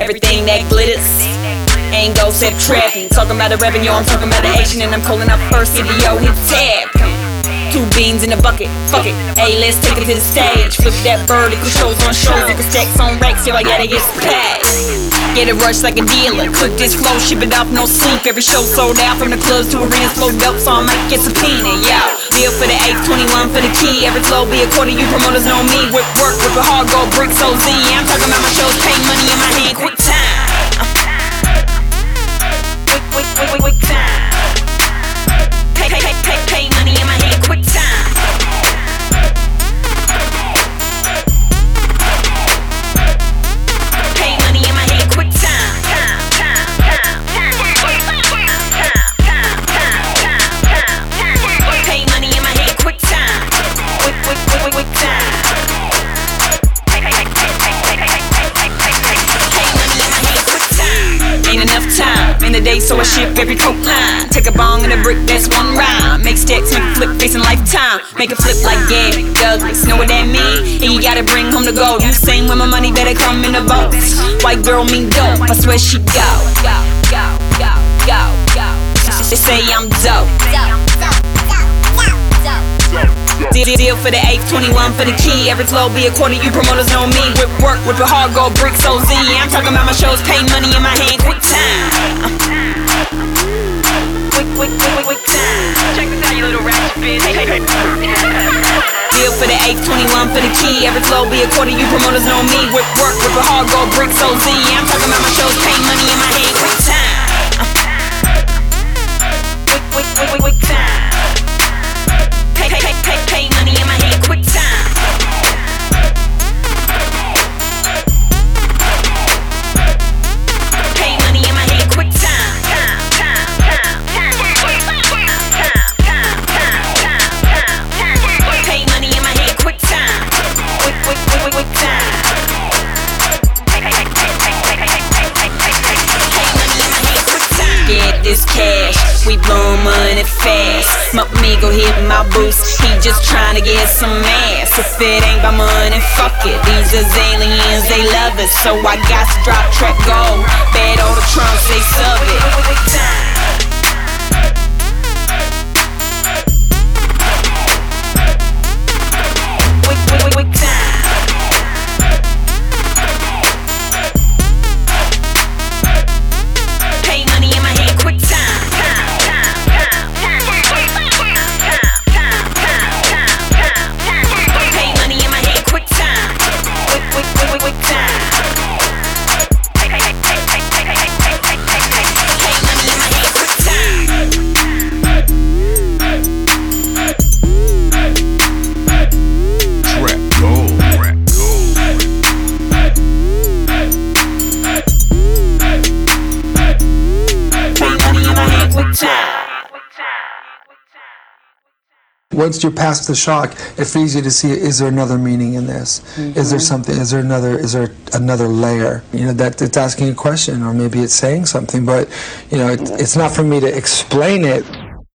everything that glitters. Ain't go set trapping. Talking about the revenue, I'm talking about the action, and I'm calling up first video hit tab. Two beans in a bucket, fuck it. Hey, let's take it to the stage. Flip that vertical, shows on shows, like stacks on racks. Yo, I gotta get packed. Get it rush like a dealer. Cook this flow, ship it off, no sleep. Every show sold out from the clubs to arenas, flow dope, so I might get subpoena. Yo, deal for the 821 for the key. Every flow be a quarter, you promoters know me. Whip work, whip a hard gold bricks, OZ. I'm talking about my shows, pay money in my hand, in the day, so I ship every coke line. Take a bong and a brick, that's one rhyme. Make stacks, make a flip, facing lifetime. Make a flip like yeah, Douglas. Know what that mean? And you gotta bring home the gold. You sing when my money better come in the boats. White girl mean dope, I swear she go. Go, go, go, go, go. They say I'm dope. Deal, deal for the 821 for the key. Every flow be a quarter, you promoters know me. Whip work, whip a hard gold bricks, OZ. I'm talking about my shows, pay money in my hand, quick time. Deal for the 821 for the key. Every flow be a quarter, you promoters know me. Whip work, whip a hard gold bricks, OZ. I'm talking about my shows, This cash, we blowin' money fast. My amigo hit my boost, he just tryna get some ass. If it ain't by money, fuck it. These is aliens, they love it, so I got to drop track gold. Bad all the trunks, they sub it. Once you're past the shock, it's easy to see is there another meaning in this? Is there mm-hmm. something? Is there another? Is there another layer? You know that it's asking a question, or maybe it's saying something, but you know it, it's not for me to explain it.